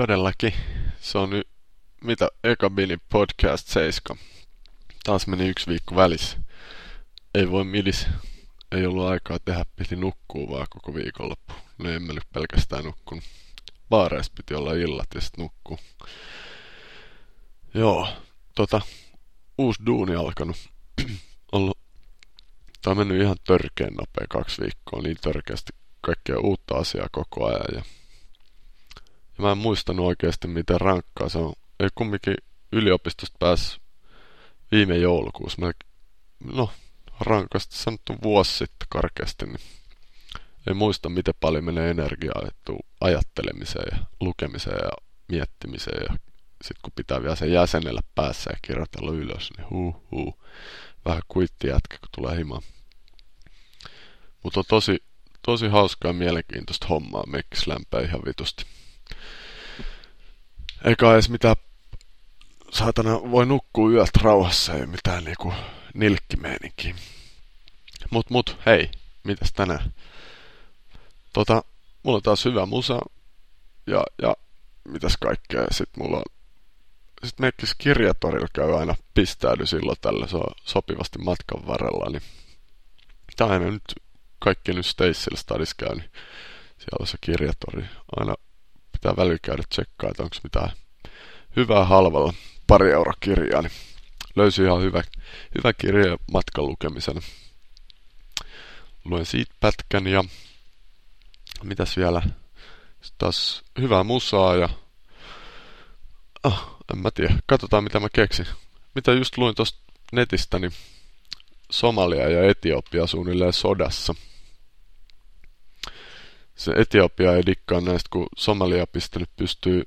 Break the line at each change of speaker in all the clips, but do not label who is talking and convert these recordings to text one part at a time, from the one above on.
Todellakin. Se on nyt, mitä, Ekabini podcast 7. Taas meni yksi viikko välissä. Ei voi midis. Ei ollut aikaa tehdä, piti nukkua vaan koko viikonloppu. No en mä nyt pelkästään nukkunut. Baareissa piti olla illat ja sit nukkuu. Joo, tota, uusi duuni alkanut. ollut, tää on mennyt ihan törkeen nopea kaksi viikkoa, niin törkeästi kaikkea uutta asiaa koko ajan. Ja, mä en muistanut oikeasti miten rankkaa se on. Ei kumminkin yliopistosta pääs viime joulukuussa. Mä, no, rankasti sanottu vuosi sitten karkeasti, niin ei muista miten paljon menee energiaa ajattelemiseen ja lukemiseen ja miettimiseen ja sitten kun pitää vielä sen jäsenellä päässä ja kirjoitella ylös, niin huu huu. Vähän kuitti jätkä, kun tulee himaan. Mutta on tosi, tosi hauskaa ja mielenkiintoista hommaa. Mekkis lämpää ihan vitusti. Eikä edes mitään saatana voi nukkua yöt rauhassa, ei mitään niinku nilkkimeeninkin. Mut mut, hei, mitäs tänään? Tota, mulla on taas hyvä musa ja, ja mitäs kaikkea. Sitten mulla on sitten Mekkis kirjatorilla käy aina pistäydy silloin tällä, se on sopivasti matkan varrella, niin tää aina nyt kaikki nyt Stacella Stadis käy, niin siellä on se kirjatori. Aina pitää välillä käydä tsekkaa, että onko mitään hyvää halvalla pari euro kirjaa, niin löysi ihan hyvä, hyvä kirja matkan lukemisen. Luen siitä pätkän ja mitäs vielä? Sitten taas hyvää musaa ja oh, en mä tiedä. Katsotaan mitä mä keksin. Mitä just luin tosta netistä, niin Somalia ja Etiopia suunnilleen sodassa. Se Etiopia ei dikkaa näistä, kun Somalia pistänyt pystyy,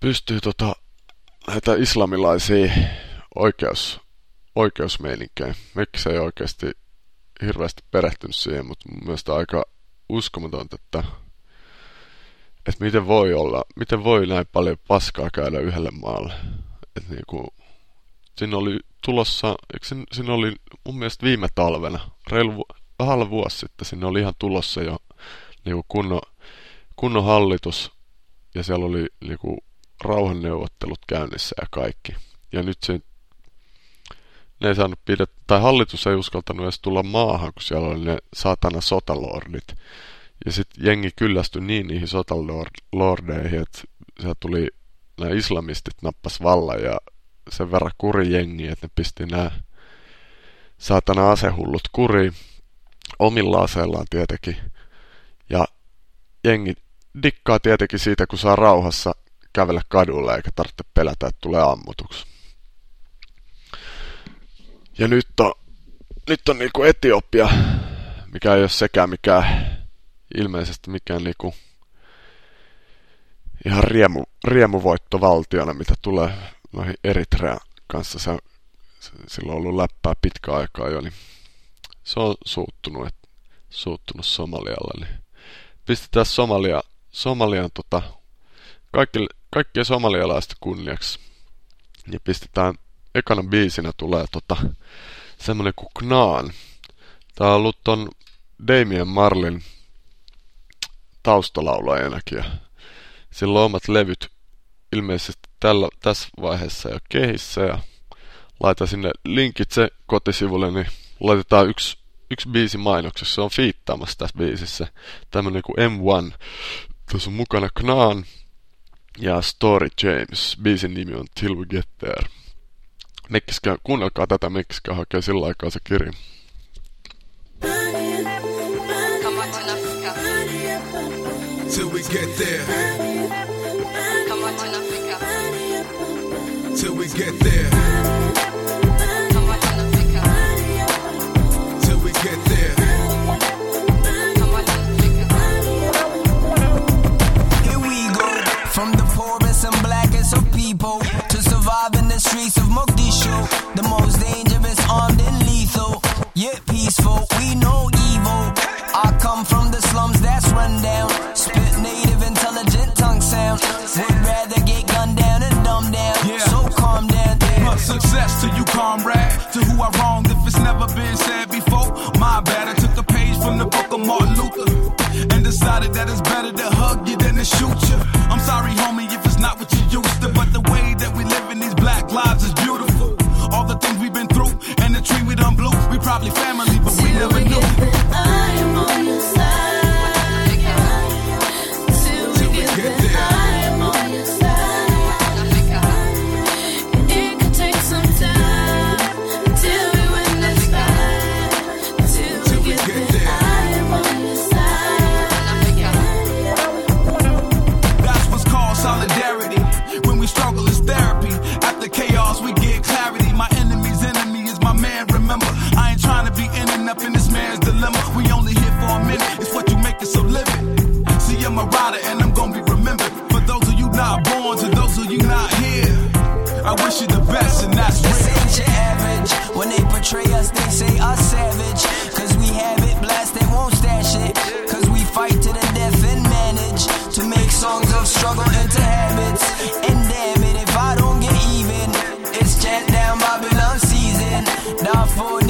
pystyy tota, näitä islamilaisia oikeus, oikeusmeininkejä. Miksi ei oikeasti hirveästi perehtynyt siihen, mutta mun mielestä aika uskomatonta, että että miten voi olla, miten voi näin paljon paskaa käydä yhdelle maalle. Että niinku, siinä oli tulossa, eikö siinä, siinä oli mun mielestä viime talvena, reilu vähällä vuosi sitten, sinne oli ihan tulossa jo niinku kunnon, kunnon hallitus, ja siellä oli niinku rauhanneuvottelut käynnissä ja kaikki. Ja nyt se, ne ei saanut pidet, tai hallitus ei uskaltanut edes tulla maahan, kun siellä oli ne saatana sotalordit. Ja sitten jengi kyllästyi niin niihin sotalordeihin, että sieltä tuli nämä islamistit nappas vallan ja sen verran kuri jengi, että ne pisti nämä saatana asehullut kuri omilla aseillaan tietenkin. Ja jengi dikkaa tietenkin siitä, kun saa rauhassa kävellä kadulla eikä tarvitse pelätä, että tulee ammutuksi. Ja nyt on, nyt on niinku Etiopia, mikä ei ole sekään mikään ilmeisesti mikään niinku ihan riemu, riemuvoitto valtiona, mitä tulee noihin Eritrean kanssa. Se, se, sillä on ollut läppää pitkä aikaa jo, niin se on suuttunut, et, suuttunut Somalialle. Niin pistetään Somalia, Somalian tota, kaikki, kaikkien somalialaista kunniaksi. Ja pistetään ekana biisinä tulee tota, semmonen kuin Knaan. Tää on ollut ton Damien Marlin taustalaulajanakin. Ja sillä on omat levyt ilmeisesti tällä, tässä vaiheessa jo kehissä ja laita sinne linkit se kotisivulle, niin laitetaan yksi, yksi biisi mainoksessa. Se on fiittaamassa tässä biisissä. Tämmönen kuin M1. Tässä on mukana Knaan ja Story James. Biisin nimi on Till We Get There. Mekkiskää, kuunnelkaa tätä, Mekkiskää hakee sillä aikaa se kirja. till we get there. Till we get there. I wish you the best, and that's real. This ain't your average. When they portray us, they say us savage. Cause we have it blessed, they won't stash it. Cause we fight to the death and manage to make songs of struggle into habits. And damn it, if I don't get even, it's jet down Babylon season. Not for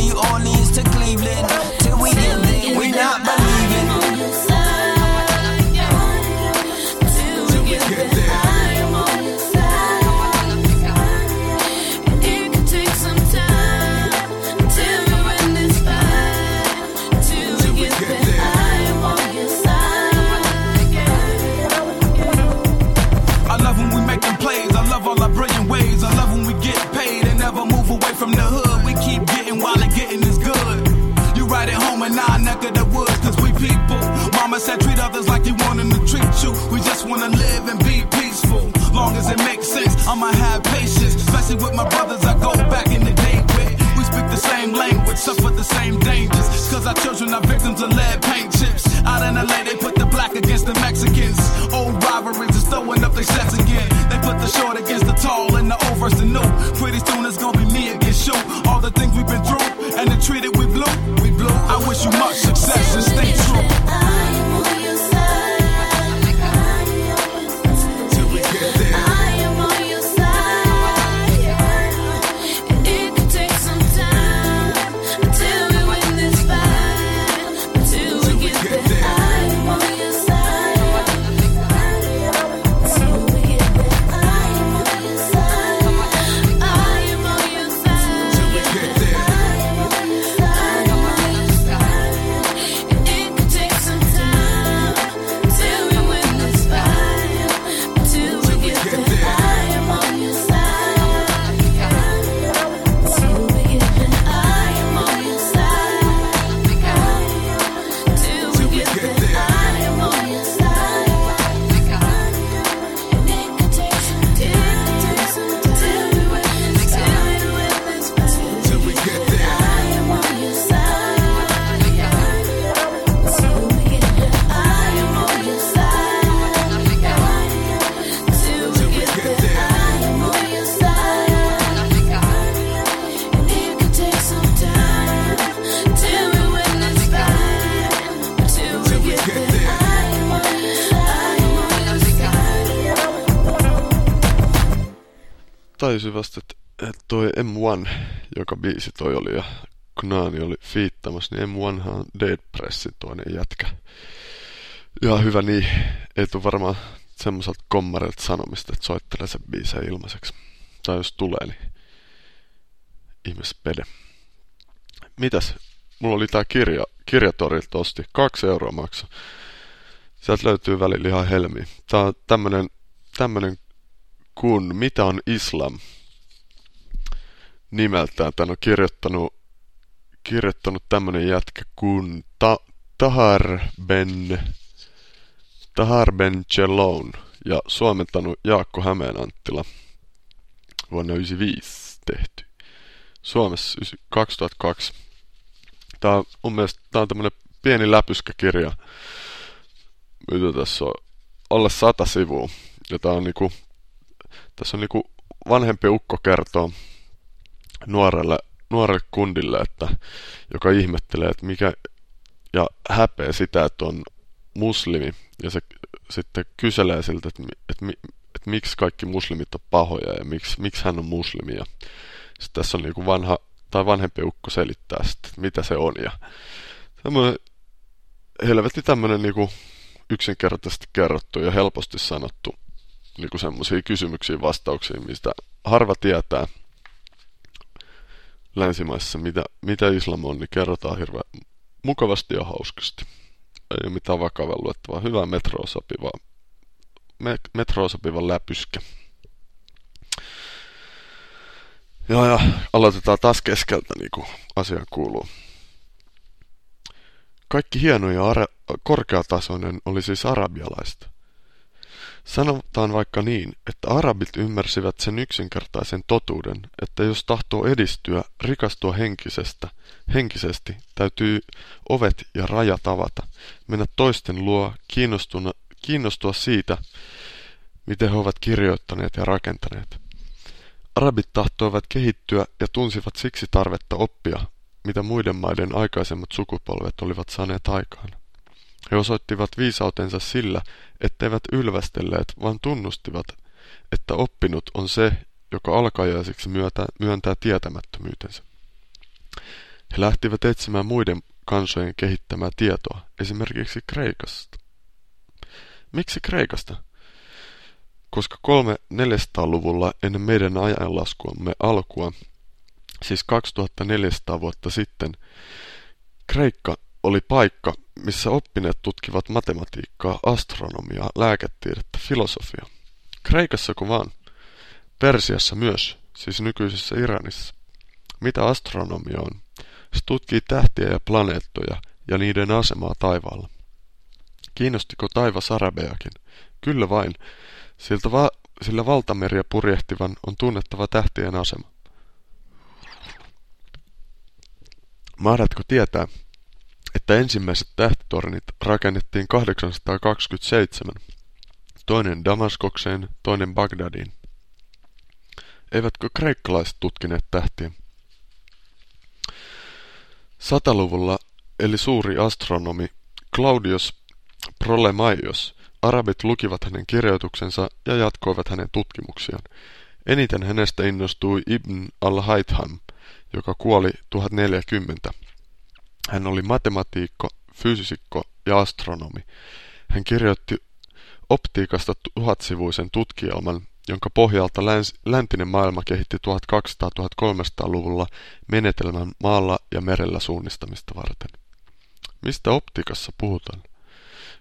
with my brothers I go back in the day with. We speak the same language, suffer the same dangers. Cause our children are victims of lead paint chips. Out in LA, they put the black
against the Mexicans. Old rivalries are throwing up their sets again. They put the short against the tall and the old versus the new. Pretty soon it's gonna be me against you. All the things we've been through and the treated we blew. We blew. I
wish you much success M1, joka biisi toi oli ja Knaani oli fiittamassa, niin M1 on Dead Pressin toinen jätkä. Ja hyvä niin, ei tule varmaan semmoiselta kommarilta sanomista, että soittelee sen biiseen ilmaiseksi. Tai jos tulee, niin ihmispede. Mitäs? Mulla oli tää kirja, kirjatorilta osti. Kaksi euroa maksaa. Sieltä löytyy välillä ihan helmi. Tää on tämmönen, tämmönen kun Mitä on islam nimeltään. Tän on kirjoittanut, kirjoittanut tämmönen jätkä kuin Ta Tahar Ben Tahar Ben Chelon ja suomentanut Jaakko Hämeenanttila vuonna 1995 tehty. Suomessa 2002. Tää on mun mielestä tää on tämmönen pieni läpyskäkirja. Mitä tässä on? Alle sata sivua. Ja tää on niinku tässä on niinku vanhempi ukko kertoo nuorelle, nuorelle kundille, että, joka ihmettelee, että mikä, ja häpeä sitä, että on muslimi, ja se sitten kyselee siltä, että, että, että, että miksi kaikki muslimit on pahoja, ja miksi, miksi hän on muslimi, ja sitten tässä on niinku vanha, tai vanhempi ukko selittää sitten, että mitä se on, ja semmoinen helvetti tämmöinen niinku
yksinkertaisesti kerrottu ja helposti sanottu niin semmoisia kysymyksiä vastauksia, mistä harva tietää länsimaissa, mitä, mitä islam on, niin kerrotaan hirveän mukavasti ja hauskasti. Ei ole mitään vakavaa luettavaa. Hyvä metroa sopiva, me, metroa sopiva läpyskä. Ja, ja aloitetaan taas keskeltä, niin kuin asian kuuluu. Kaikki hieno ja ara- korkeatasoinen oli siis arabialaista. Sanotaan vaikka niin, että arabit ymmärsivät sen yksinkertaisen totuuden, että jos tahtoo edistyä, rikastua henkisestä, henkisesti, täytyy ovet ja rajat avata, mennä toisten luo, kiinnostua siitä, miten he ovat kirjoittaneet ja rakentaneet. Arabit tahtoivat kehittyä ja tunsivat siksi tarvetta oppia, mitä muiden maiden aikaisemmat sukupolvet olivat saaneet aikaan. He osoittivat viisautensa sillä, etteivät ylvästelleet, vaan tunnustivat, että oppinut on se, joka alkajaisiksi myöntää, myöntää tietämättömyytensä. He lähtivät etsimään muiden kansojen kehittämää tietoa, esimerkiksi Kreikasta. Miksi Kreikasta? Koska 300-400-luvulla ennen meidän ajanlaskuamme alkua, siis 2400 vuotta sitten, Kreikka oli paikka, missä oppineet tutkivat matematiikkaa, astronomiaa, lääketiedettä, filosofiaa. Kreikassa vaan. Persiassa myös, siis nykyisessä Iranissa. Mitä astronomia on? Se tutkii tähtiä ja planeettoja ja niiden asemaa taivaalla. Kiinnostiko taivas arabeakin? Kyllä vain. Siltä va- sillä valtameriä purjehtivan on tunnettava tähtien asema. Mahdatko tietää, että ensimmäiset tähtitornit rakennettiin 827, toinen Damaskokseen, toinen Bagdadiin. Eivätkö kreikkalaiset tutkineet tähtiä? Sataluvulla eli suuri astronomi Claudius Prolemaios, arabit lukivat hänen kirjoituksensa ja jatkoivat hänen tutkimuksiaan. Eniten hänestä innostui Ibn al-Haytham, joka kuoli 1040. Hän oli matematiikko, fyysikko ja astronomi. Hän kirjoitti optiikasta tuhatsivuisen tutkielman, jonka pohjalta läns, läntinen maailma kehitti 1200-1300-luvulla menetelmän maalla ja merellä suunnistamista varten. Mistä optiikassa puhutaan?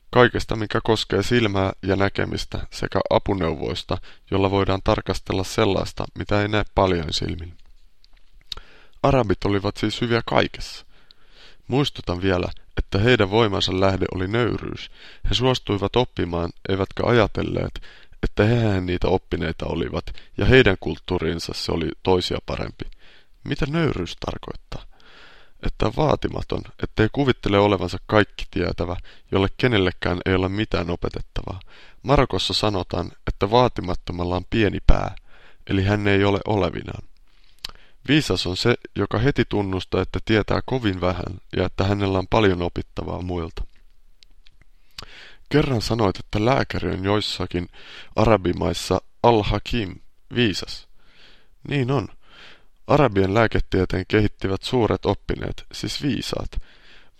Kaikesta, mikä koskee silmää ja näkemistä sekä apuneuvoista, jolla voidaan tarkastella sellaista, mitä ei näe paljon silmin. Arabit olivat siis hyviä kaikessa. Muistutan vielä, että heidän voimansa lähde oli nöyryys. He suostuivat oppimaan, eivätkä ajatelleet, että hehän niitä oppineita olivat, ja heidän kulttuurinsa se oli toisia parempi. Mitä nöyryys tarkoittaa? Että on vaatimaton, ettei kuvittele olevansa kaikki tietävä, jolle kenellekään ei ole mitään opetettavaa. Marokossa sanotaan, että vaatimattomalla on pieni pää, eli hän ei ole olevinaan. Viisas on se, joka heti tunnustaa, että tietää kovin vähän ja että hänellä on paljon opittavaa muilta. Kerran sanoit, että lääkäri on joissakin arabimaissa al-hakim, viisas. Niin on. Arabien lääketieteen kehittivät suuret oppineet, siis viisaat.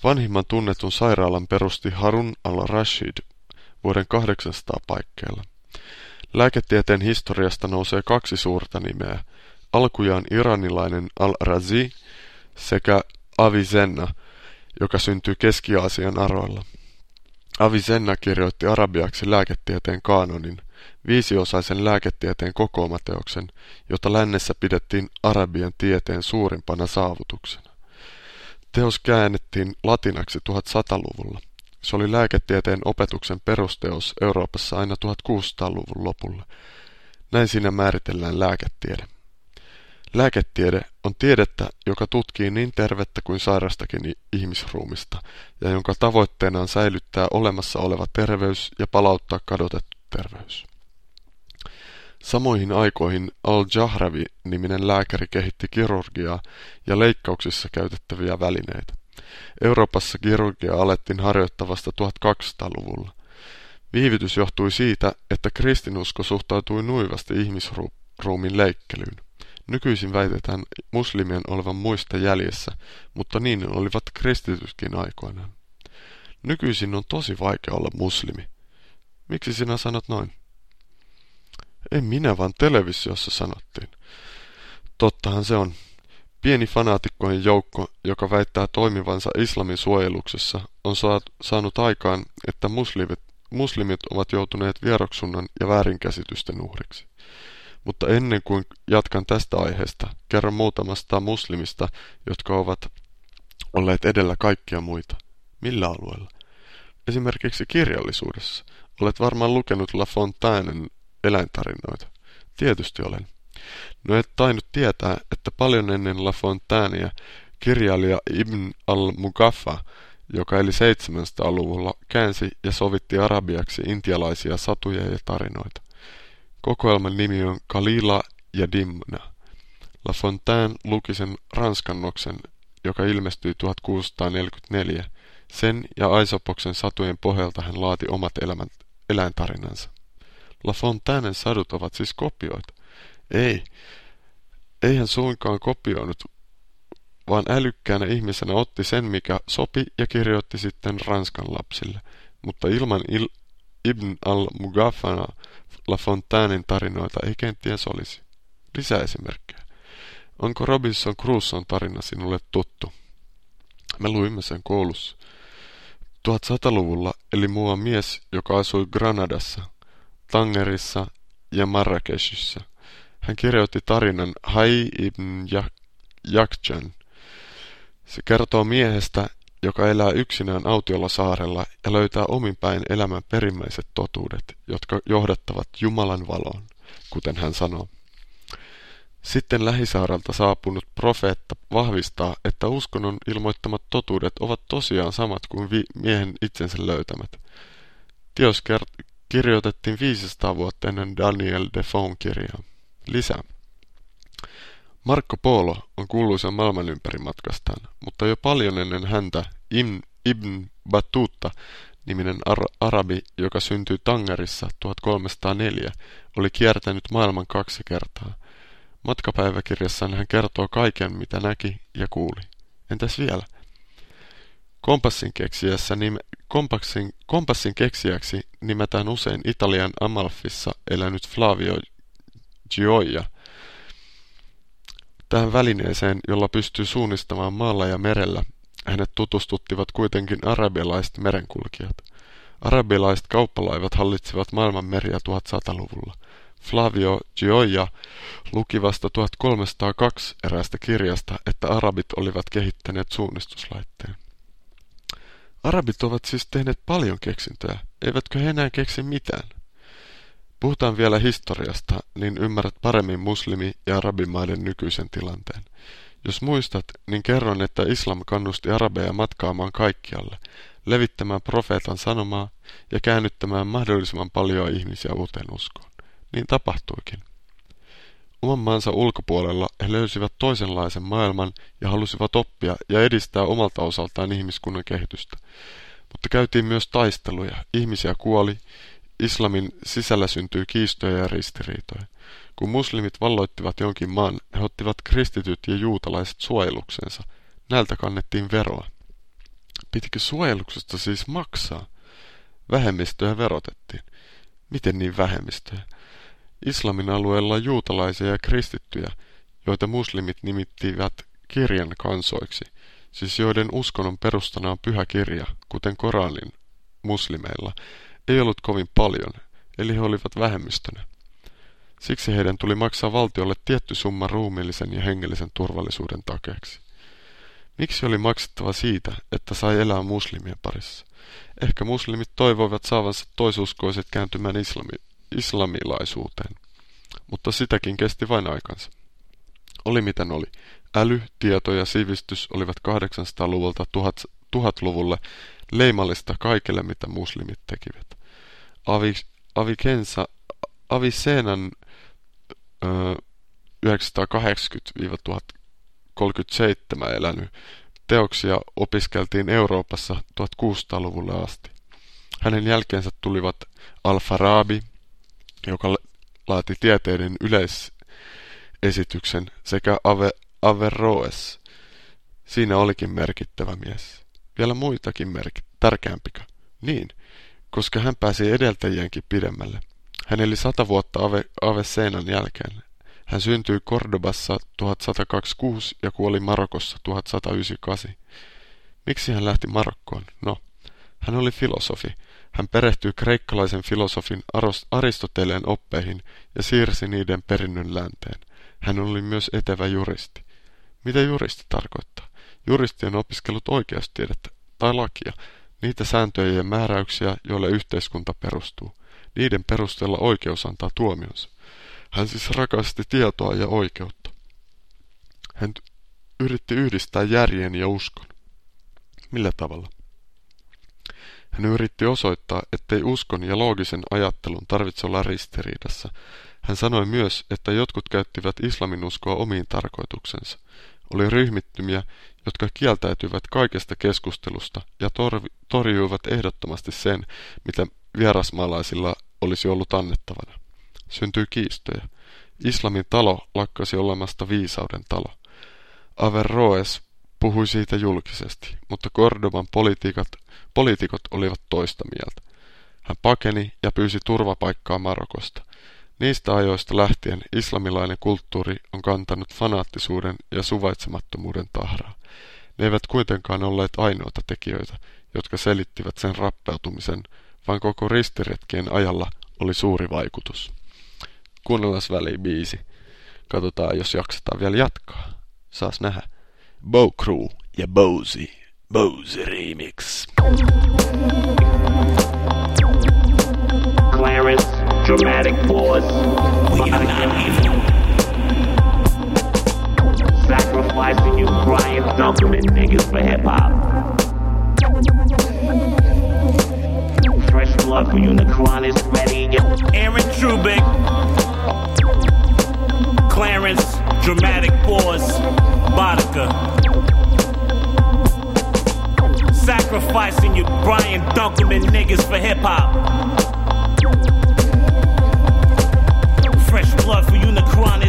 Vanhimman tunnetun sairaalan perusti Harun al-Rashid vuoden 800 paikkeilla. Lääketieteen historiasta nousee kaksi suurta nimeä, alkujaan iranilainen Al-Razi sekä Avicenna, joka syntyi Keski-Aasian aroilla. Avicenna kirjoitti arabiaksi lääketieteen kaanonin, viisiosaisen lääketieteen kokoomateoksen, jota lännessä pidettiin arabian tieteen suurimpana saavutuksena. Teos käännettiin latinaksi 1100-luvulla. Se oli lääketieteen opetuksen perusteos Euroopassa aina 1600-luvun lopulla. Näin siinä määritellään lääketiede. Lääketiede on tiedettä, joka tutkii niin tervettä kuin sairastakin ihmisruumista ja jonka tavoitteena on säilyttää olemassa oleva terveys ja palauttaa kadotettu terveys. Samoihin aikoihin Al-Jahravi-niminen lääkäri kehitti kirurgiaa ja leikkauksissa käytettäviä välineitä. Euroopassa kirurgia alettiin harjoittaa vasta 1200-luvulla. Viivytys johtui siitä, että kristinusko suhtautui nuivasti ihmisruumin leikkelyyn. Nykyisin väitetään muslimien olevan muista jäljessä, mutta niin olivat kristitytkin aikoinaan. Nykyisin on tosi vaikea olla muslimi. Miksi sinä sanot noin? En minä, vaan televisiossa sanottiin. Tottahan se on. Pieni fanaatikkojen joukko, joka väittää toimivansa islamin suojeluksessa, on saanut aikaan, että muslimit, muslimit ovat joutuneet vieroksunnan ja väärinkäsitysten uhriksi. Mutta ennen kuin jatkan tästä aiheesta, kerron muutamasta muslimista, jotka ovat olleet edellä kaikkia muita. Millä alueella? Esimerkiksi kirjallisuudessa. Olet varmaan lukenut La Fontainen eläintarinoita. Tietysti olen. No et tainnut tietää, että paljon ennen La Fontainea kirjailija Ibn al-Mugaffa, joka eli 700-luvulla, käänsi ja sovitti arabiaksi intialaisia satuja ja tarinoita. Kokoelman nimi on Kalila ja Dimna. La Fontaine luki sen ranskannoksen, joka ilmestyi 1644. Sen ja Aisopoksen satujen pohjalta hän laati omat elämät, eläintarinansa. La Fontainen sadut ovat siis kopioita. Ei, ei hän suinkaan kopioinut, vaan älykkäänä ihmisenä otti sen, mikä sopi ja kirjoitti sitten Ranskan lapsille. Mutta ilman il Ibn al-Mughafana La Fontainen tarinoita ei kenties olisi. Lisäesimerkkejä. Onko Robinson Crusoen tarina sinulle tuttu? Me luimme sen koulussa. 1100-luvulla eli mua mies, joka asui Granadassa, Tangerissa ja Marrakeshissa. Hän kirjoitti tarinan Hai ibn Jakjan. Se kertoo miehestä, joka elää yksinään autiolla saarella ja löytää ominpäin elämän perimmäiset totuudet, jotka johdattavat Jumalan valoon, kuten hän sanoo. Sitten lähisaarelta saapunut profeetta vahvistaa, että uskonnon ilmoittamat totuudet ovat tosiaan samat kuin miehen itsensä löytämät. Teos kirjoitettiin 500 vuotta ennen Daniel Defoe kirjaa. Lisää. Marco Polo on kuuluisa maailman ympärimatkastaan, mutta jo paljon ennen häntä Ibn, Ibn Battuta niminen ar arabi, joka syntyi Tangerissa 1304, oli kiertänyt maailman kaksi kertaa. Matkapäiväkirjassaan hän kertoo kaiken, mitä näki ja kuuli. Entäs vielä? Kompassin, keksijässä nime, kompassin, kompassin keksijäksi nimetään usein Italian Amalfissa elänyt Flavio Gioia. Tähän välineeseen, jolla pystyy suunnistamaan maalla ja merellä, hänet tutustuttivat kuitenkin arabialaiset merenkulkijat. Arabialaiset kauppalaivat hallitsivat maailman meriä 1100-luvulla. Flavio Gioia luki vasta 1302 eräästä kirjasta, että arabit olivat kehittäneet suunnistuslaitteen. Arabit ovat siis tehneet paljon keksintöjä, eivätkö he enää keksi mitään? Puhutaan vielä historiasta, niin ymmärrät paremmin muslimi- ja arabimaiden nykyisen tilanteen. Jos muistat, niin kerron, että islam kannusti arabeja matkaamaan kaikkialle, levittämään profeetan sanomaa ja käännyttämään mahdollisimman paljon ihmisiä uuteen uskoon. Niin tapahtuikin. Oman maansa ulkopuolella he löysivät toisenlaisen maailman ja halusivat oppia ja edistää omalta osaltaan ihmiskunnan kehitystä. Mutta käytiin myös taisteluja, ihmisiä kuoli, islamin sisällä syntyi kiistoja ja ristiriitoja. Kun muslimit valloittivat jonkin maan, he ottivat kristityt ja juutalaiset suojeluksensa. Näiltä kannettiin veroa. Pitikö suojeluksesta siis maksaa? Vähemmistöjä verotettiin. Miten niin vähemmistöjä? Islamin alueella juutalaisia ja kristittyjä, joita muslimit nimittivät kirjan kansoiksi, siis joiden uskonnon perustana on pyhä kirja, kuten Koranin muslimeilla, ei ollut kovin paljon, eli he olivat vähemmistönä. Siksi heidän tuli maksaa valtiolle tietty summa ruumiillisen ja hengellisen turvallisuuden takeeksi. Miksi oli maksettava siitä, että sai elää muslimien parissa? Ehkä muslimit toivoivat saavansa toisuskoiset kääntymään islami, islamilaisuuteen, mutta sitäkin kesti vain aikansa. Oli miten oli. Äly, tieto ja sivistys olivat 800-luvulta 1000-luvulle leimallista kaikelle, mitä muslimit tekivät. Avi, Avicensa, Avicenan 980-1037 elänyt teoksia opiskeltiin Euroopassa 1600-luvulle asti. Hänen jälkeensä tulivat Al-Farabi, joka laati tieteiden yleisesityksen, sekä Ave, Averroes. Siinä olikin merkittävä mies. Vielä muitakin merkit, tärkeämpikö? Niin, koska hän pääsi edeltäjienkin pidemmälle. Hän eli sata vuotta Ave, Ave Seinan jälkeen. Hän syntyi Cordobassa 1126 ja kuoli Marokossa 1198. Miksi hän lähti Marokkoon? No, hän oli filosofi. Hän perehtyi kreikkalaisen filosofin Aristoteleen oppeihin ja siirsi niiden perinnön länteen. Hän oli myös etevä juristi. Mitä juristi tarkoittaa? Juristi on opiskellut oikeustiedettä tai lakia, niitä sääntöjä ja määräyksiä, joille yhteiskunta perustuu. Niiden perusteella oikeus antaa tuomionsa. Hän siis rakasti tietoa ja oikeutta. Hän yritti yhdistää järjen ja uskon. Millä tavalla? Hän yritti osoittaa, ettei uskon ja loogisen ajattelun tarvitse olla ristiriidassa. Hän sanoi myös, että jotkut käyttivät islamin uskoa omiin tarkoituksensa. Oli ryhmittymiä, jotka kieltäytyivät kaikesta keskustelusta ja torjuivat ehdottomasti sen, mitä vierasmaalaisilla olisi ollut annettavana. Syntyi kiistoja. Islamin talo lakkasi olemasta viisauden talo. Averroes puhui siitä julkisesti, mutta poliitikot, poliitikot olivat toista mieltä. Hän pakeni ja pyysi turvapaikkaa Marokosta. Niistä ajoista lähtien islamilainen kulttuuri on kantanut fanaattisuuden ja suvaitsemattomuuden tahraa. Ne eivät kuitenkaan olleet ainoita tekijöitä, jotka selittivät sen rappeutumisen, vaan koko ristiretkien ajalla oli suuri vaikutus. Kuunnellaan väliin biisi. Katsotaan, jos jaksetaan vielä jatkaa. Saas nähdä. Bow Crew ja Bowsy. Bowsy Remix.
Clarence, dramatic pause. We are not evil. Sacrificing you, Brian Dunkerman niggas for hip hop. Fresh blood for you, Necron is ready.
Aaron Trubik. Clarence, dramatic pause. Bodika. Sacrificing you, Brian Dunkerman niggas for hip hop. Fresh blood for you, Necron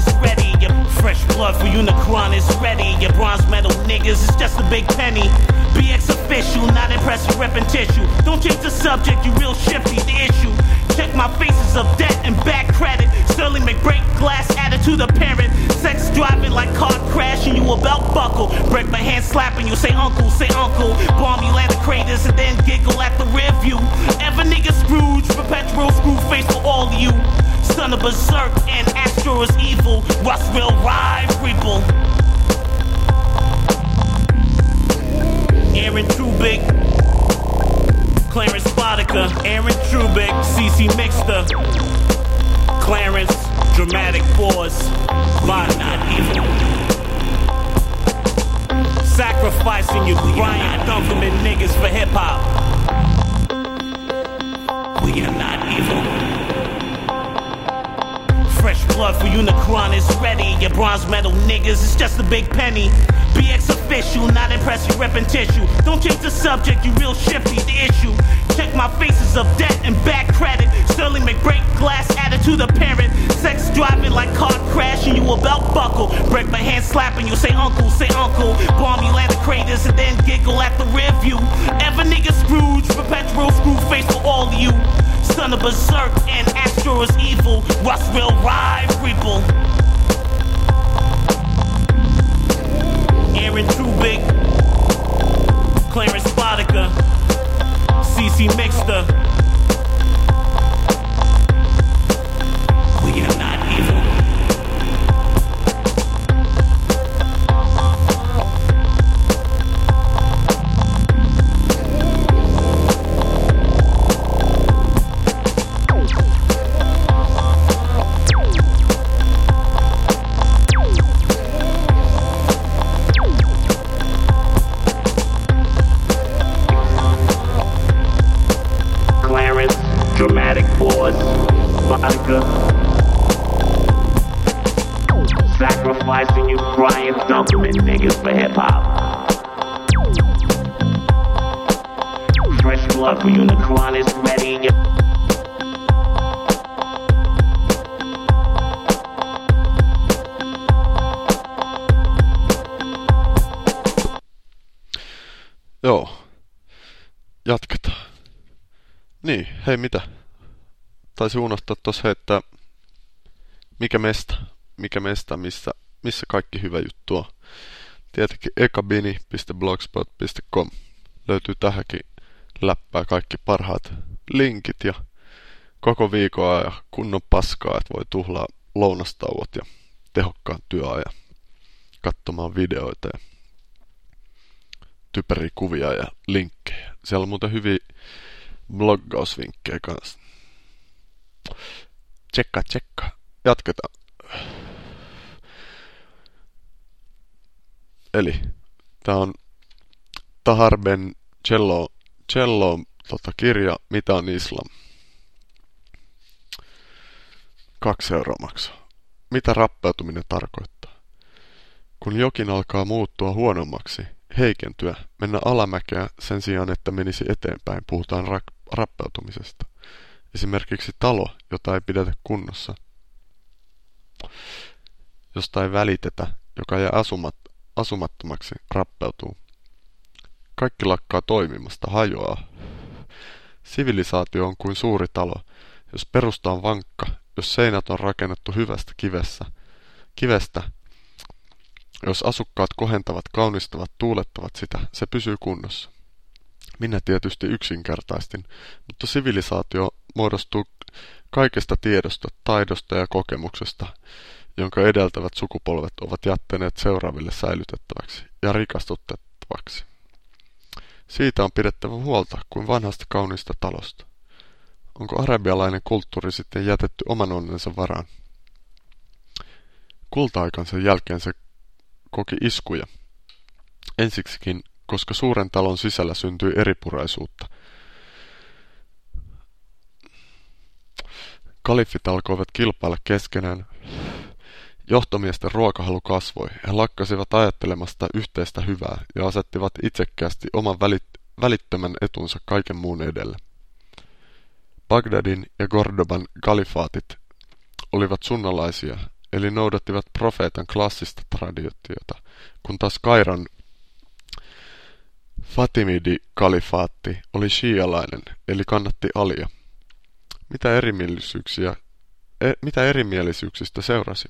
fresh blood for Unicron is ready. Your bronze medal niggas is just a big penny. BX official, not impressed impressive reppin' tissue. Don't change the subject, you real shifty. The issue. Check my faces of debt and back credit. Sterling McBreak glass attitude apparent. Sex driving like car crashing you a belt buckle. Break my hand slapping you, say uncle, say uncle. Bomb you land the craters and then giggle at the rear view. Ever nigga Scrooge, perpetual screw face for all of you. Son of Berserk and Astro is evil. Russ will ride people. Aaron Trubik, Clarence Bodika, Aaron Trubik, CC Mixter, Clarence, Dramatic Force, Body Not Evil. Sacrificing you, Brian Dunkerman niggas for hip hop. We are not evil. Blood for you, Necron is ready. Your bronze medal niggas it's just a big penny. BX official, not impressive reppin' tissue. Don't change the subject, you real shifty. The issue. Check my faces of debt and back credit. Sterling McBreak glass attitude apparent. Sex driving like car crashing you a belt buckle. Break my hand slapping you, say uncle, say uncle. Bomb you land the craters and then giggle at the rear view. Ever nigga Scrooge, perpetual screw face for all of you. Son of Berserk and Astro is evil. Russ will ride people. Aaron Trubik, Clarence Bodika, CC Mixter.
Hei mitä? Taisi unohtaa tossa, että mikä mesta, mikä mesta, missä, missä kaikki hyvä juttu on. Tietenkin ekabini.blogspot.com löytyy tähänkin läppää kaikki parhaat linkit ja koko viikoa ja kunnon paskaa, että voi tuhlaa lounastauot ja tehokkaan työajan katsomaan videoita ja typeriä kuvia ja linkkejä. Siellä on muuten hyviä bloggausvinkkejä kanssa. Tsekka, tsekka. Jatketaan. Eli tää on Taharben cello, cello tota, kirja Mitä on islam? Kaksi euroa maksaa. Mitä rappeutuminen tarkoittaa? Kun jokin alkaa muuttua huonommaksi, heikentyä, mennä alamäkeä sen sijaan, että menisi eteenpäin, puhutaan ra- rappeutumisesta. Esimerkiksi talo, jota ei pidetä kunnossa, josta ei välitetä, joka jää asumat, asumattomaksi, rappeutuu. Kaikki lakkaa toimimasta, hajoaa. Sivilisaatio on kuin suuri talo. Jos perusta on vankka, jos seinät on rakennettu hyvästä kivessä, kivestä, jos asukkaat kohentavat, kaunistavat, tuulettavat sitä, se pysyy kunnossa. Minä tietysti yksinkertaistin, mutta sivilisaatio muodostuu kaikesta tiedosta, taidosta ja kokemuksesta, jonka edeltävät sukupolvet ovat jättäneet seuraaville säilytettäväksi ja rikastutettavaksi. Siitä on pidettävä huolta kuin vanhasta kauniista talosta. Onko arabialainen kulttuuri sitten jätetty oman onnensa varaan? Kulta-aikansa jälkeen se koki iskuja. Ensiksikin, koska suuren talon sisällä syntyi eripuraisuutta. Kalifit alkoivat kilpailla keskenään. Johtomiesten ruokahalu kasvoi. He lakkasivat ajattelemasta yhteistä hyvää ja asettivat itsekkäästi oman välit välittömän etunsa kaiken muun edelle. Bagdadin ja Gordoban kalifaatit olivat sunnalaisia, eli noudattivat profeetan klassista traditiota, kun taas Kairan Fatimidi-kalifaatti oli shialainen, eli kannatti Alia. Mitä erimielisyyksiä, e, mitä erimielisyyksistä seurasi?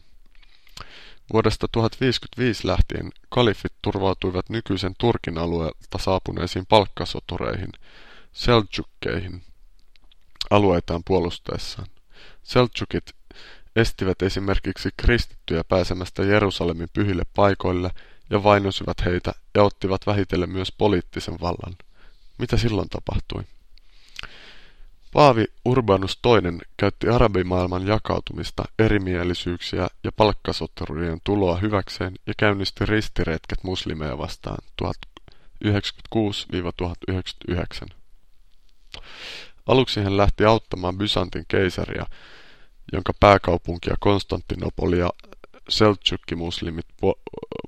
Vuodesta 1055 lähtien kalifit turvautuivat nykyisen Turkin alueelta saapuneisiin palkkasotureihin, seljukkeihin, alueitaan puolustaessaan. Seljukit estivät esimerkiksi kristittyjä pääsemästä Jerusalemin pyhille paikoille ja vainosivat heitä ja ottivat vähitellen myös poliittisen vallan. Mitä silloin tapahtui? Paavi Urbanus II käytti arabimaailman jakautumista, erimielisyyksiä ja palkkasotterujen tuloa hyväkseen ja käynnisti ristiretket muslimeja vastaan 1096-1099. Aluksi hän lähti auttamaan Byzantin keisaria, jonka pääkaupunkia Konstantinopolia Seltsukki-muslimit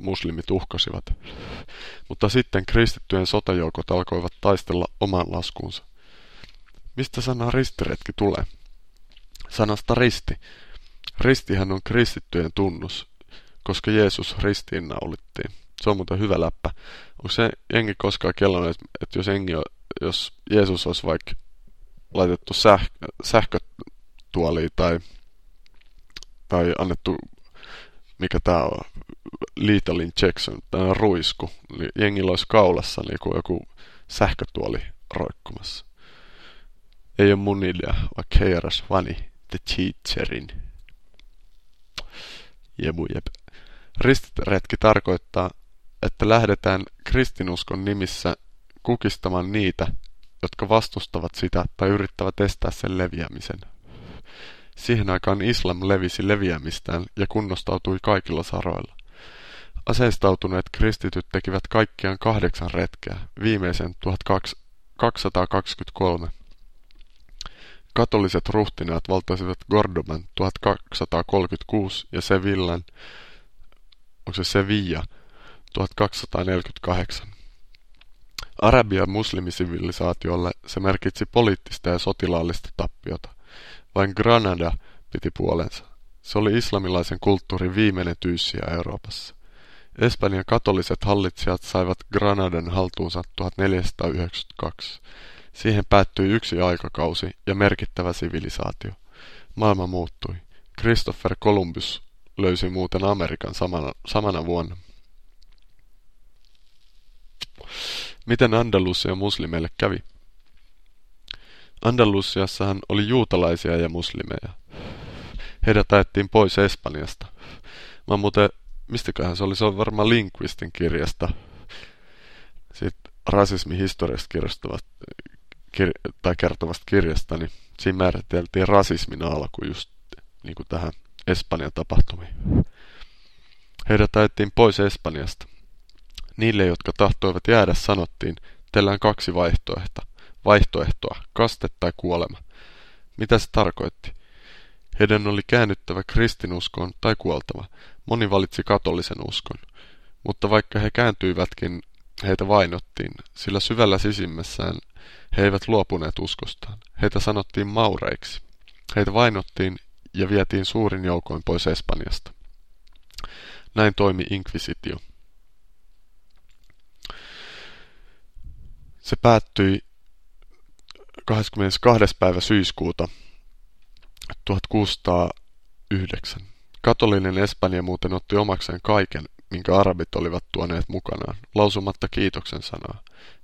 muslimit uhkasivat. Mutta sitten kristittyjen sotajoukot alkoivat taistella oman laskunsa. Mistä sana ristiretki tulee? Sanasta risti. Ristihän on kristittyjen tunnus, koska Jeesus ristiin naulittiin. Se on muuten hyvä läppä. Onko se jengi koskaan kellonen, että jos, jengi, jos Jeesus olisi vaikka laitettu säh, sähkötuoliin tai, tai annettu, mikä tää on, lethal injection, tämä ruisku, niin jengillä olisi kaulassa niin kuin joku sähkötuoli roikkumassa. Ei ole mun idea, vaikka heiras vani The Teacherin. Jebu jep. Ristretki tarkoittaa, että lähdetään kristinuskon nimissä kukistamaan niitä, jotka vastustavat sitä tai yrittävät estää sen leviämisen. Siihen aikaan islam levisi leviämistään ja kunnostautui kaikilla saroilla. Aseistautuneet kristityt tekivät kaikkiaan kahdeksan retkeä, viimeisen 1223. Katoliset ruhtinaat valtasivat Gordoban 1236 ja Sevillan, onko se Sevilla, 1248. Arabian muslimisivilisaatiolle se merkitsi poliittista ja sotilaallista tappiota. Vain Granada piti puolensa. Se oli islamilaisen kulttuurin viimeinen tyyssiä Euroopassa. Espanjan katoliset hallitsijat saivat Granadan haltuunsa 1492. Siihen päättyi yksi aikakausi ja merkittävä sivilisaatio. Maailma muuttui. Christopher Columbus löysi muuten Amerikan samana, samana vuonna. Miten Andalusia muslimeille kävi? Andalusiassahan oli juutalaisia ja muslimeja. Heidät ajettiin pois Espanjasta. Mä muuten, mistäköhän se oli, se on varmaan Linguistin kirjasta. Sitten rasismihistoriasta kirjastavasta, kir, tai kertovasta kirjasta, niin siinä määriteltiin rasismin alku just niin kuin tähän Espanjan tapahtumiin. Heidät ajettiin pois Espanjasta. Niille, jotka tahtoivat jäädä, sanottiin, teillä on kaksi vaihtoehtoa. Vaihtoehtoa, kaste tai kuolema. Mitä se tarkoitti? Heidän oli käännyttävä kristinuskoon tai kuoltava. Moni valitsi katolisen uskon. Mutta vaikka he kääntyivätkin, heitä vainottiin, sillä syvällä sisimmässään he eivät luopuneet uskostaan. Heitä sanottiin maureiksi. Heitä vainottiin ja vietiin suurin joukoin pois Espanjasta. Näin toimi inkvisitio. Se päättyi 22. päivä syyskuuta 1609. Katolinen Espanja muuten otti omakseen kaiken, minkä arabit olivat tuoneet mukanaan, lausumatta kiitoksen sanaa.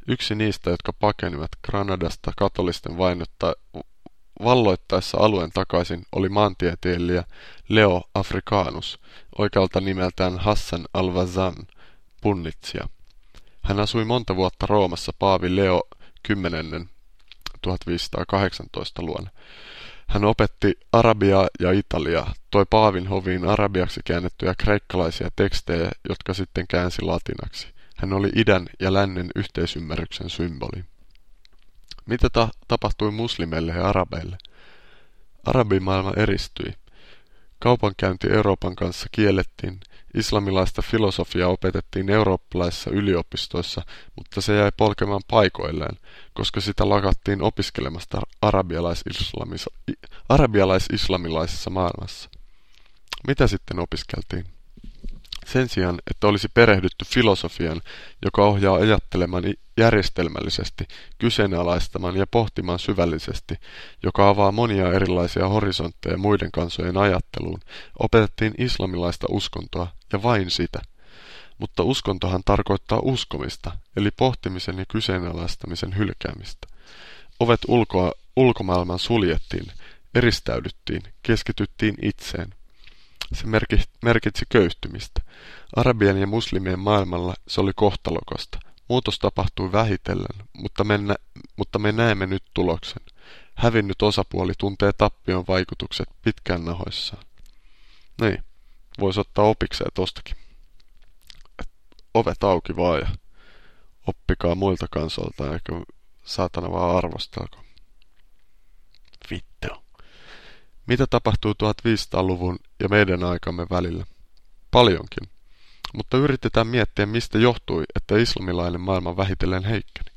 Yksi niistä, jotka pakenivat Granadasta katolisten vainotta, valloittaessa alueen takaisin oli maantieteilijä Leo Africanus, oikealta nimeltään Hassan al-Wazan, punnitsija. Hän asui monta vuotta Roomassa Paavi Leo 10. 1518 luona. Hän opetti arabiaa ja italiaa, toi Paavin hoviin arabiaksi käännettyjä kreikkalaisia tekstejä, jotka sitten käänsi latinaksi. Hän oli idän ja lännen yhteisymmärryksen symboli. Mitä ta- tapahtui muslimeille ja arabeille? Arabimaailma eristyi. Kaupankäynti Euroopan kanssa kiellettiin, islamilaista filosofiaa opetettiin eurooppalaisissa yliopistoissa, mutta se jäi polkemaan paikoilleen, koska sitä lakattiin opiskelemasta arabialais-islamilaisessa maailmassa. Mitä sitten opiskeltiin? Sen sijaan, että olisi perehdytty filosofian, joka ohjaa ajattelemaan järjestelmällisesti, kyseenalaistamaan ja pohtimaan syvällisesti, joka avaa monia erilaisia horisontteja muiden kansojen ajatteluun, opetettiin islamilaista uskontoa ja vain sitä. Mutta uskontohan tarkoittaa uskomista, eli pohtimisen ja kyseenalaistamisen hylkäämistä. Ovet ulkoa, ulkomaailman suljettiin, eristäydyttiin, keskityttiin itseen. Se merkitsi köyhtymistä. Arabian ja muslimien maailmalla se oli kohtalokasta. Muutos tapahtui vähitellen, mutta me, nä- mutta me näemme nyt tuloksen. Hävinnyt osapuoli tuntee tappion vaikutukset pitkään nahoissaan. Niin, voisi ottaa opikseen tostakin. Et ovet auki vaan ja oppikaa muilta kansolta, eikä saatana vaan arvostelko. Vittu. Mitä tapahtuu 1500-luvun ja meidän aikamme välillä? Paljonkin. Mutta yritetään miettiä, mistä johtui, että islamilainen maailma vähitellen heikkeni.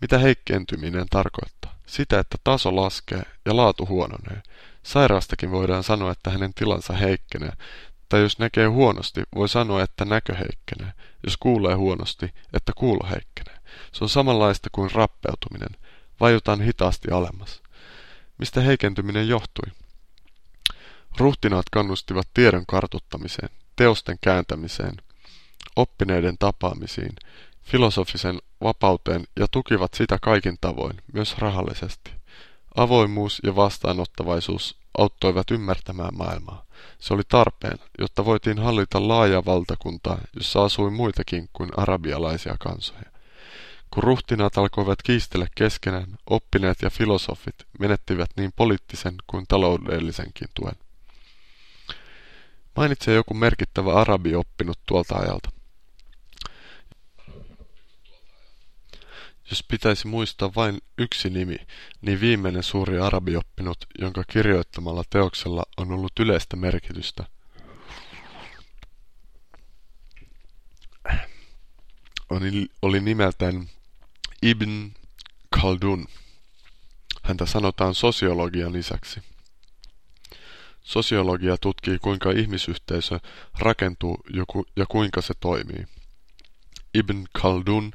Mitä heikkentyminen tarkoittaa? Sitä, että taso laskee ja laatu huononee. Sairaastakin voidaan sanoa, että hänen tilansa heikkenee, tai jos näkee huonosti, voi sanoa, että näkö heikkenee. Jos kuulee huonosti, että kuulo heikkenee. Se on samanlaista kuin rappeutuminen. Vajutaan hitaasti alemmas. Mistä heikentyminen johtui? Ruhtinaat kannustivat tiedon kartuttamiseen, teosten kääntämiseen, oppineiden tapaamisiin, filosofisen vapauteen ja tukivat sitä kaikin tavoin, myös rahallisesti. Avoimuus ja vastaanottavaisuus auttoivat ymmärtämään maailmaa. Se oli tarpeen, jotta voitiin hallita laaja valtakuntaa, jossa asui muitakin kuin arabialaisia kansoja. Kun ruhtinaat alkoivat kiistellä keskenään, oppineet ja filosofit menettivät niin poliittisen kuin taloudellisenkin tuen. Mainitse joku merkittävä arabi oppinut tuolta ajalta. Jos pitäisi muistaa vain yksi nimi, niin viimeinen suuri arabioppinut, jonka kirjoittamalla teoksella on ollut yleistä merkitystä, oli nimeltään Ibn Khaldun. Häntä sanotaan sosiologian lisäksi. Sosiologia tutkii, kuinka ihmisyhteisö rakentuu ja kuinka se toimii. Ibn Khaldun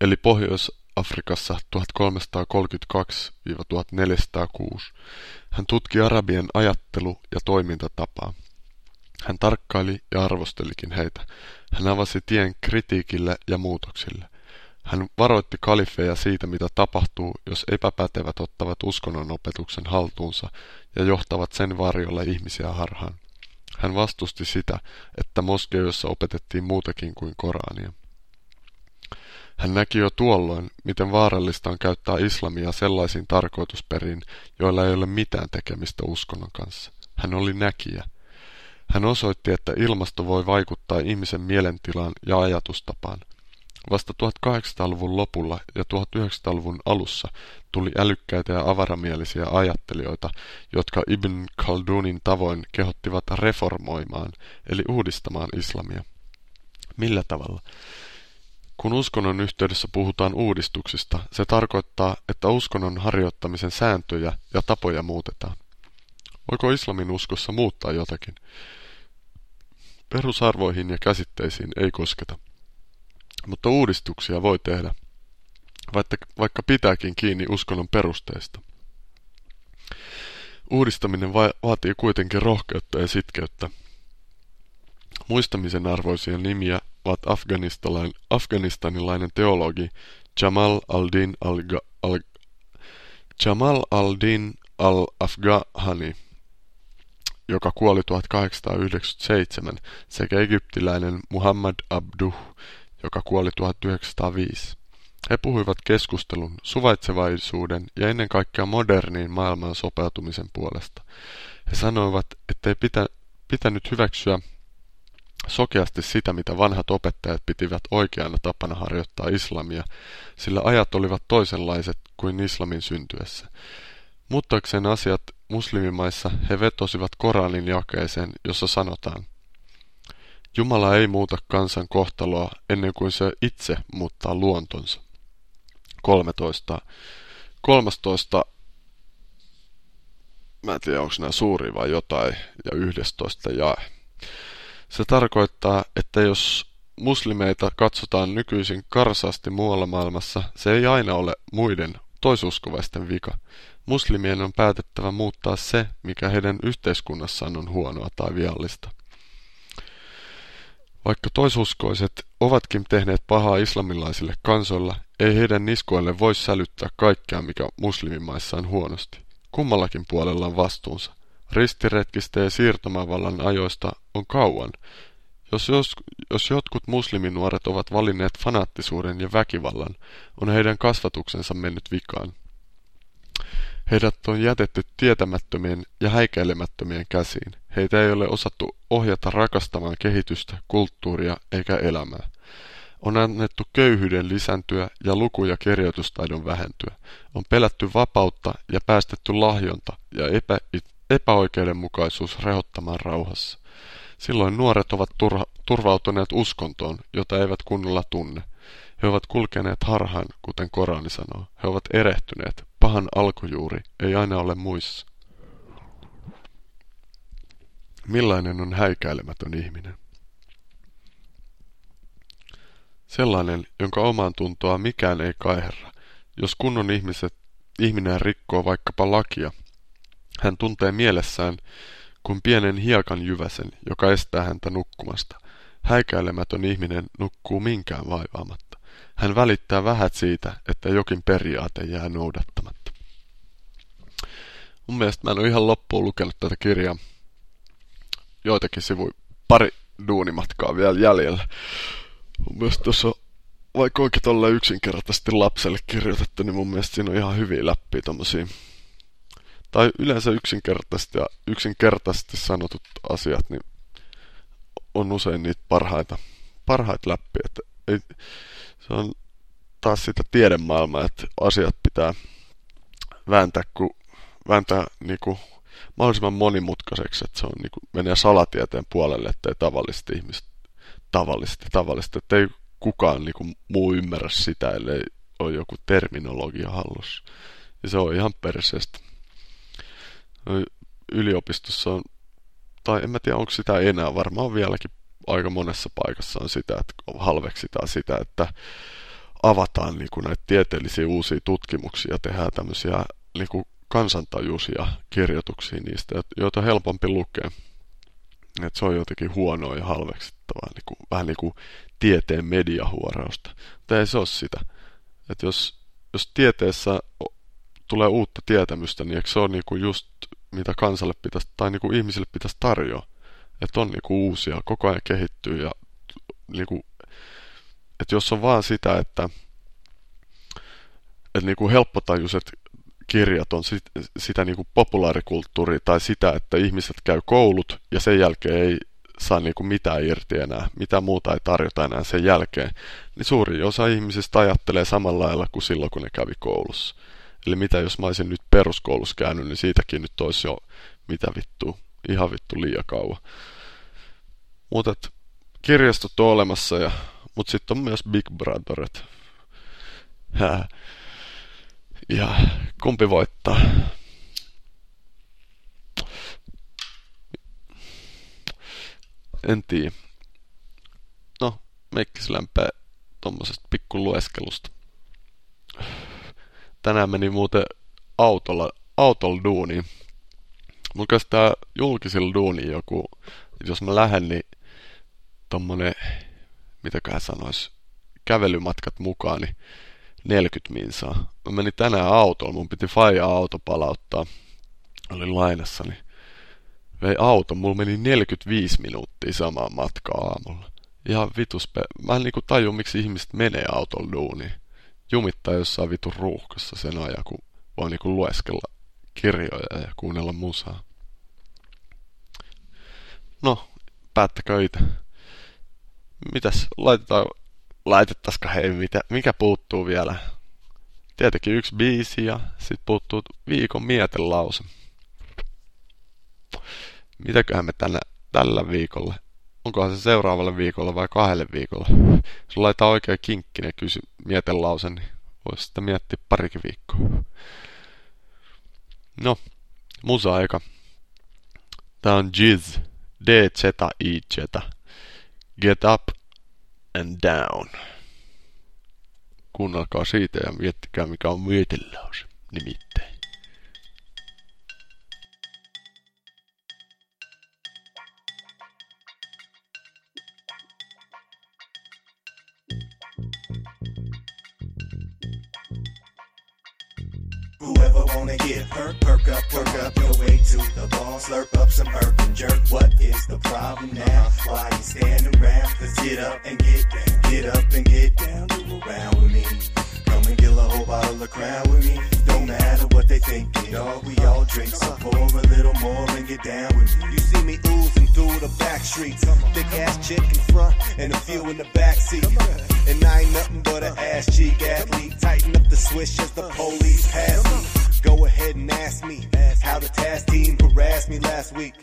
eli Pohjois Pohjois-Afrikassa 1332-1406. Hän tutki arabien ajattelu- ja toimintatapaa. Hän tarkkaili ja arvostelikin heitä. Hän avasi tien kritiikille ja muutoksille. Hän varoitti kalifeja siitä, mitä tapahtuu, jos epäpätevät ottavat uskonnon opetuksen haltuunsa ja johtavat sen varjolla ihmisiä harhaan. Hän vastusti sitä, että moskeijoissa opetettiin muutakin kuin Korania. Hän näki jo tuolloin, miten vaarallista on käyttää islamia sellaisiin tarkoitusperiin, joilla ei ole mitään tekemistä uskonnon kanssa. Hän oli näkijä. Hän osoitti, että ilmasto voi vaikuttaa ihmisen mielentilaan ja ajatustapaan. Vasta 1800-luvun lopulla ja 1900-luvun alussa tuli älykkäitä ja avaramielisiä ajattelijoita, jotka Ibn Khaldunin tavoin kehottivat reformoimaan, eli uudistamaan islamia. Millä tavalla? Kun uskonnon yhteydessä puhutaan uudistuksista, se tarkoittaa, että uskonnon harjoittamisen sääntöjä ja tapoja muutetaan. Voiko islamin uskossa muuttaa jotakin? Perusarvoihin ja käsitteisiin ei kosketa. Mutta uudistuksia voi tehdä, vaikka, pitääkin kiinni uskonnon perusteista. Uudistaminen va vaatii kuitenkin rohkeutta ja sitkeyttä. Muistamisen arvoisia nimiä ovat afganistanilainen teologi Jamal al-Din al, al Jamal al-Din al-Afghani, joka kuoli 1897, sekä egyptiläinen Muhammad Abduh, joka kuoli 1905. He puhuivat keskustelun, suvaitsevaisuuden ja ennen kaikkea moderniin maailman sopeutumisen puolesta. He sanoivat, ettei pitä, pitänyt hyväksyä sokeasti sitä, mitä vanhat opettajat pitivät oikeana tapana harjoittaa islamia, sillä ajat olivat toisenlaiset kuin islamin syntyessä. Muuttaakseen asiat muslimimaissa he vetosivat Koranin jakeeseen, jossa sanotaan – Jumala ei muuta kansan kohtaloa ennen kuin se itse muuttaa luontonsa. 13. 13. Mä en tiedä, onko nämä suuri vai jotain, ja 11 jae. Se tarkoittaa, että jos muslimeita katsotaan nykyisin karsaasti muualla maailmassa, se ei aina ole muiden toisuskovaisten vika. Muslimien on päätettävä muuttaa se, mikä heidän yhteiskunnassaan on huonoa tai viallista. Vaikka toisuskoiset ovatkin tehneet pahaa islamilaisille kansoilla, ei heidän niskoille voi sälyttää kaikkea, mikä muslimimaissa on huonosti. Kummallakin puolella on vastuunsa. Ristiretkistä ja siirtomavallan ajoista on kauan. Jos, jos, jos jotkut musliminuoret ovat valinneet fanaattisuuden ja väkivallan, on heidän kasvatuksensa mennyt vikaan. Heidät on jätetty tietämättömien ja häikäilemättömien käsiin. Heitä ei ole osattu ohjata rakastamaan kehitystä, kulttuuria eikä elämää. On annettu köyhyyden lisääntyä ja luku- ja kirjoitustaidon vähentyä. On pelätty vapautta ja päästetty lahjonta ja epä, epäoikeudenmukaisuus rehottamaan rauhassa. Silloin nuoret ovat turha, turvautuneet uskontoon, jota eivät kunnolla tunne. He ovat kulkeneet harhaan, kuten Korani sanoo. He ovat erehtyneet. Pahan alkujuuri ei aina ole muissa. Millainen on häikäilemätön ihminen? Sellainen, jonka omaan tuntoa mikään ei kaiherra. Jos kunnon ihmiset, ihminen rikkoo vaikkapa lakia, hän tuntee mielessään kuin pienen hiekan jyväsen, joka estää häntä nukkumasta. Häikäilemätön ihminen nukkuu minkään vaivaamatta. Hän välittää vähät siitä, että jokin periaate jää noudattamatta. Mun mielestä mä en ole ihan loppuun lukenut tätä kirjaa, joitakin sivuja, pari duunimatkaa vielä jäljellä. Mun mielestä tuossa vaikka oikein tolle yksinkertaisesti lapselle kirjoitettu, niin mun mielestä siinä on ihan hyviä läppiä tommosia. Tai yleensä yksinkertaisesti ja yksinkertaisesti sanotut asiat, niin on usein niitä parhaita, parhaita läppiä. Että ei, se on taas sitä tiedemaailmaa, että asiat pitää vääntää, kun vääntää niinku mahdollisimman monimutkaiseksi, että se on, niin kuin, menee salatieteen puolelle, ettei tavallisesti ihmiset tavallisesti, tavallisesti, että ei kukaan niin kuin, muu ymmärrä sitä, ellei ole joku terminologia hallussa. Ja se on ihan perseestä. Yliopistossa on, tai en mä tiedä onko sitä enää, varmaan vieläkin aika monessa paikassa on sitä, että halveksitaan sitä, että avataan niin kuin näitä tieteellisiä uusia tutkimuksia tehdään tämmöisiä niin kuin kansantajuisia kirjoituksia niistä, joita on helpompi lukea. Et se on jotenkin huonoa ja halveksittavaa, niin kuin, vähän niin kuin tieteen mediahuorausta. Mutta ei se ole sitä. Et jos, jos tieteessä tulee uutta tietämystä, niin eikö se ole niin kuin just mitä kansalle pitäisi, tai niin kuin ihmisille pitäisi tarjoa. Että on niin kuin uusia, koko ajan kehittyy ja niin kuin, että jos on vaan sitä, että, että niin kuin helppotajuiset kirjat on sit, sitä niin kuin populaarikulttuuria tai sitä, että ihmiset käy koulut ja sen jälkeen ei saa niin kuin mitään irti enää, mitä muuta ei tarjota enää sen jälkeen, niin suuri osa ihmisistä ajattelee samalla lailla kuin silloin, kun ne kävi koulussa. Eli mitä jos mä olisin nyt peruskoulussa käynyt, niin siitäkin nyt olisi jo mitä vittu, ihan vittu liian kauan. Mutta kirjastot on olemassa, ja, mutta sitten on myös Big Brotherit. Ja kumpi voittaa? En tiedä. No, meikkis lämpää tuommoisesta pikku lueskelusta. Tänään meni muuten autolla, autolla duuniin. Mulla kestää julkisilla duuniin joku, jos mä lähden, niin tommonen, mitäköhän sanois, kävelymatkat mukaan, niin 40 minsaa. Mä menin tänään autolla, mun piti faija auto palauttaa. Olin lainassa, niin vei auto, mulla meni 45 minuuttia samaa matkaa aamulla. Ihan vitus, mä en niinku taju, miksi ihmiset menee autolla duuniin. Jumittaa jossain vitun ruuhkassa sen ajan, kun voi niinku lueskella kirjoja ja kuunnella musaa. No, päättäkö itse. Mitäs, laitetaan laitettaisiko hei, mitä, mikä puuttuu vielä? Tietenkin yksi biisi ja sitten puuttuu viikon mietelause. Mitäköhän me tänä, tällä viikolla? Onkohan se seuraavalle viikolle vai kahdelle viikolle? Jos laittaa oikein kinkkinen kysy mietelause, niin voisi sitä miettiä parikin viikkoa. No, musa-aika. Tää on Jiz. D-Z-I-Z. Get Up and Down. Kuunnelkaa siitä ja miettikää mikä on myötelause nimittäin.
Whoever wanna get perk, perk up, perk up your way to the ball, slurp up some perk and jerk. What is the problem now? Why you standing around? Let's get up and get down, get up and get down, do around with me. And get a whole bottle of crown with me. Don't matter what they think, dog. We all drink, so pour a little more and get down with me.
You see me oozing through the back streets. Thick ass chick in front and a few in the back seat. And I ain't nothing but an ass cheek athlete. Tighten up the switch as the police pass me. Go ahead and ask me how the task team harassed me last week.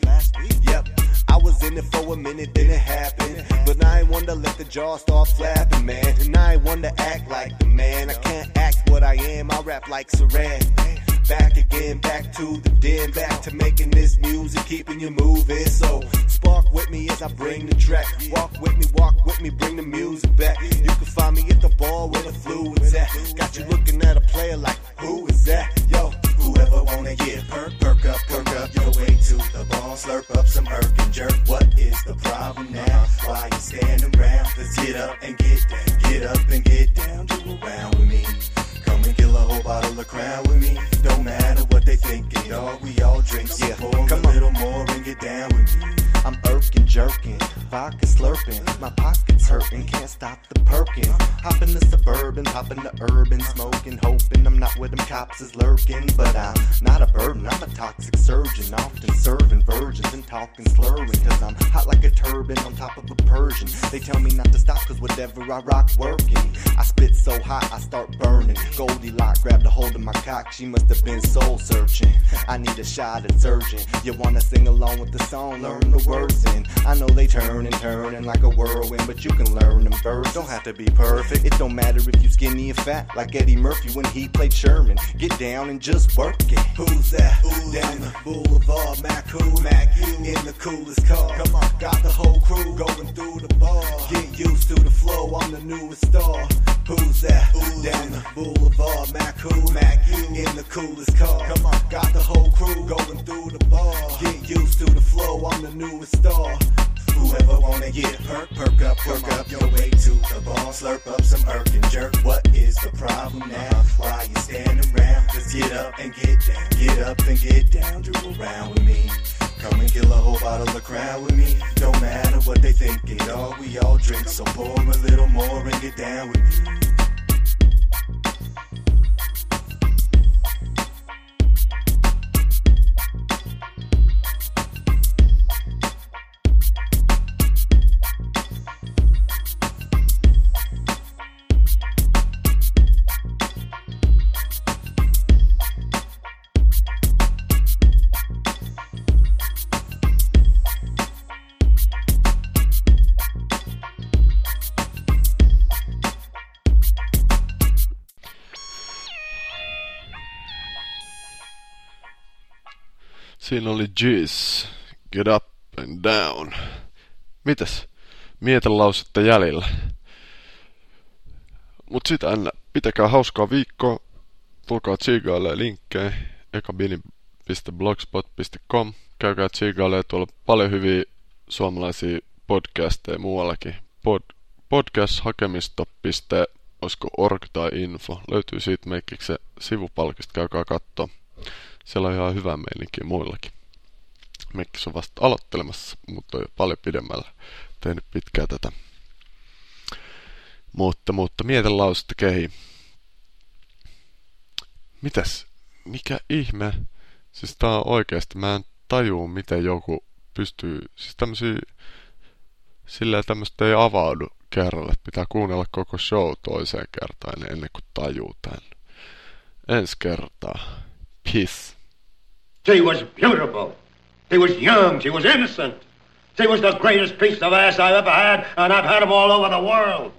Yep, I was in it for a minute, then it happened. But I ain't one to let the jaw start flapping, man. And I ain't one to act like the man. I can't act what I am, I rap like Saran. Back again, back to the den, back to making this music, keeping you moving. So spark with me as I bring the track. Walk with me, walk with me, bring the music back. You can find me at the bar where the fluid's at. Got you looking at a player like, who is that? Yo,
Whoever wanna get perk, perk up, perk up your way to the ball, slurp up some perk and jerk. What is the problem now? Why you standing around? Let's get up and get down, get up and get down, do around with me. Come and kill a whole bottle of crown with me. Don't matter what they thinking, dog. We all drink, so
Yeah,
pour
come
a
on.
little more and get down with me.
I'm irking, jerking, vodka slurping. My pockets hurting, can't stop the perking. Hop in the suburban, hop in the urban, smoking, hoping I'm not where them cops is lurking. But I'm not a burden, I'm a toxic surgeon, often serving virgins and talking slurring. Cause I'm hot like a turban on top of a Persian. They tell me not to stop cause whatever I rock working. I spit so hot, I start burning. Goldilocks grabbed a hold of my cock, she must have been soul searching. I need a shot at surgeon. You wanna sing along with the song, learn the words in. I know they turn and turn and like a whirlwind, but you can learn them first. Don't have to be perfect. It don't matter if you skinny or fat, like Eddie Murphy when he played Sherman. Get down and just work it.
Who's that? Down the boulevard, Mac who? Mac you in the coolest car. Come on, got the whole crew going through the bar. Get used to the flow, I'm the newest star.
Who's that? Ooh, down the boulevard, Mac who? Mac you in the coolest car. Come on, got the whole crew going through the bar. Get used to the flow, I'm the newest star. Whoever wanna get perk, perk up, perk up your way to the bar. Slurp up some irk and jerk. What is the problem now? Uh-huh. Why you standing around? Just get up and get down. Get up and get down. Do around with me. Come and kill a whole bottle of crown with me. Don't matter what they think, it all we all drink. So pour a little more and get down with me.
Siinä oli Jizz, Get Up and Down. Mitäs? Mietelausetta jäljellä. Mut sitä ennen, pitäkää hauskaa viikkoa. Tulkaa tsiigaille linkkejä ekabinin.blogspot.com. Käykää tsiigaille, tuolla paljon hyviä suomalaisia podcasteja muuallakin. Pod, podcast-hakemisto.org tai info. Löytyy siitä se sivupalkista, käykää katsoa. Siellä on ihan hyvä meininki muillakin. Mekkis on vasta aloittelemassa, mutta jo paljon pidemmällä tehnyt pitkää tätä. Mutta, mutta mietin lausetta kehi. Mitäs? Mikä ihme? Siis tää on oikeasti, mä en tajuu miten joku pystyy, siis tämmösiä, sillä tämmöistä ei avaudu kerralle. Pitää kuunnella koko show toiseen kertaan ennen kuin tajuu tän. Ensi kertaa. Peace.
She was beautiful. She was young. She was innocent. She was the greatest piece of ass I've ever had, and I've had 'em all over the world.